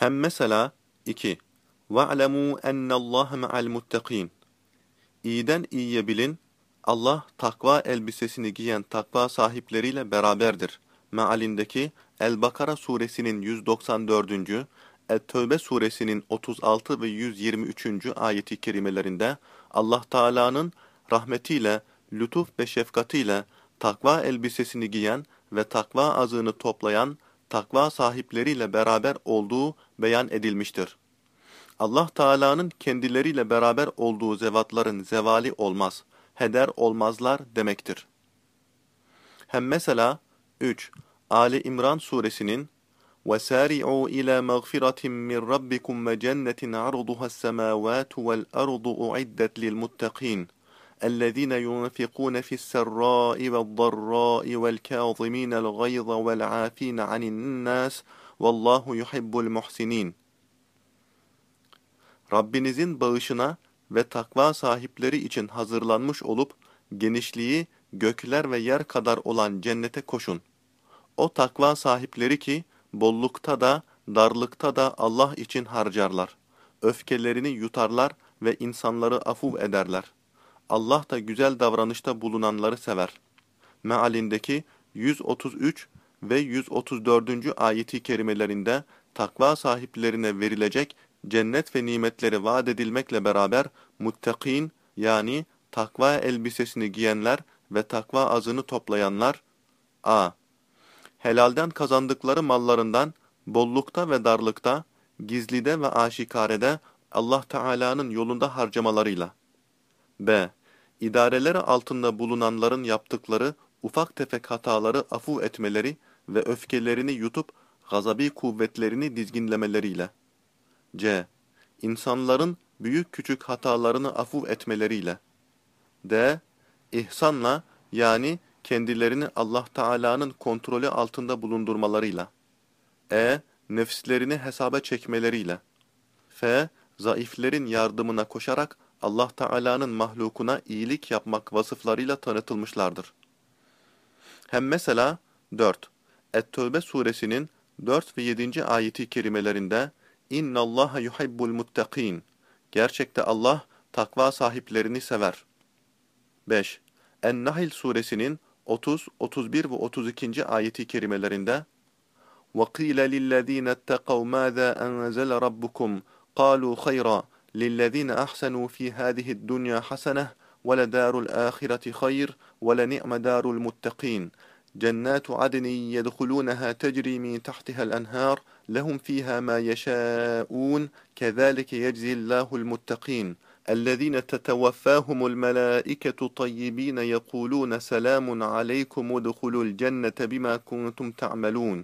Hem mesela 2. وَاعْلَمُوا اَنَّ اللّٰهَ مَعَ الْمُتَّقِينَ İyiden iyiye bilin, Allah takva elbisesini giyen takva sahipleriyle beraberdir. Mealindeki El-Bakara suresinin 194. Et-Tövbe suresinin 36 ve 123. ayeti kerimelerinde Allah Teala'nın rahmetiyle, lütuf ve şefkatiyle takva elbisesini giyen ve takva azığını toplayan takva sahipleriyle beraber olduğu beyan edilmiştir. Allah Teala'nın kendileriyle beraber olduğu zevatların zevali olmaz, heder olmazlar demektir. Hem mesela 3. Ali İmran suresinin وَسَارِعُوا إِلَى مَغْفِرَةٍ مِّنْ رَبِّكُمْ وَجَنَّةٍ عَرْضُهَا السَّمَاوَاتُ وَالْأَرْضُ أُعِدَّتْ لِلْمُتَّقِينَ الذين ينفقون في السراء والضراء والكاظمين الغيظ والعافين عن الناس والله يحب المحسنين Rabbinizin bağışına ve takva sahipleri için hazırlanmış olup genişliği gökler ve yer kadar olan cennete koşun. O takva sahipleri ki bollukta da darlıkta da Allah için harcarlar. Öfkelerini yutarlar ve insanları afuv ederler. Allah da güzel davranışta bulunanları sever. Mealindeki 133 ve 134. ayeti kerimelerinde takva sahiplerine verilecek cennet ve nimetleri vaat edilmekle beraber muttakin yani takva elbisesini giyenler ve takva azını toplayanlar a. Helalden kazandıkları mallarından bollukta ve darlıkta, gizlide ve aşikarede Allah Teala'nın yolunda harcamalarıyla. b. İdareleri altında bulunanların yaptıkları ufak tefek hataları afu etmeleri ve öfkelerini yutup gazabi kuvvetlerini dizginlemeleriyle. C. İnsanların büyük küçük hatalarını afu etmeleriyle. D. İhsanla yani kendilerini Allah Teala'nın kontrolü altında bulundurmalarıyla. E. Nefslerini hesaba çekmeleriyle. F Zayıflerin yardımına koşarak Allah Teala'nın mahlukuna iyilik yapmak vasıflarıyla tanıtılmışlardır. Hem mesela 4. Et-Tövbe suresinin 4 ve 7. ayeti kerimelerinde İnna Allaha yuhibbul muttaqin. Gerçekte Allah takva sahiplerini sever. 5. En-Nahl suresinin 30, 31 ve 32. ayeti kerimelerinde وَقِيلَ لِلَّذ۪ينَ اتَّقَوْا مَاذَا أَنْزَلَ رَبُّكُمْ قَالُوا خَيْرًا لِلَّذ۪ينَ أَحْسَنُوا فِي هَذِهِ الدُّنْيَا حَسَنَةً وَلَدَارُ الْآخِرَةِ خَيْرٌ وَلَنِعْمَ دَارُ الْمُتَّقِينَ. جنات عدن يدخلونها تجري من تحتها الأنهار لهم فيها ما يشاءون كذلك يجزي الله المتقين. الذين تتوفاهم الملائكة طيبين يقولون سلام عليكم ادخلوا الجنة بما كنتم تعملون.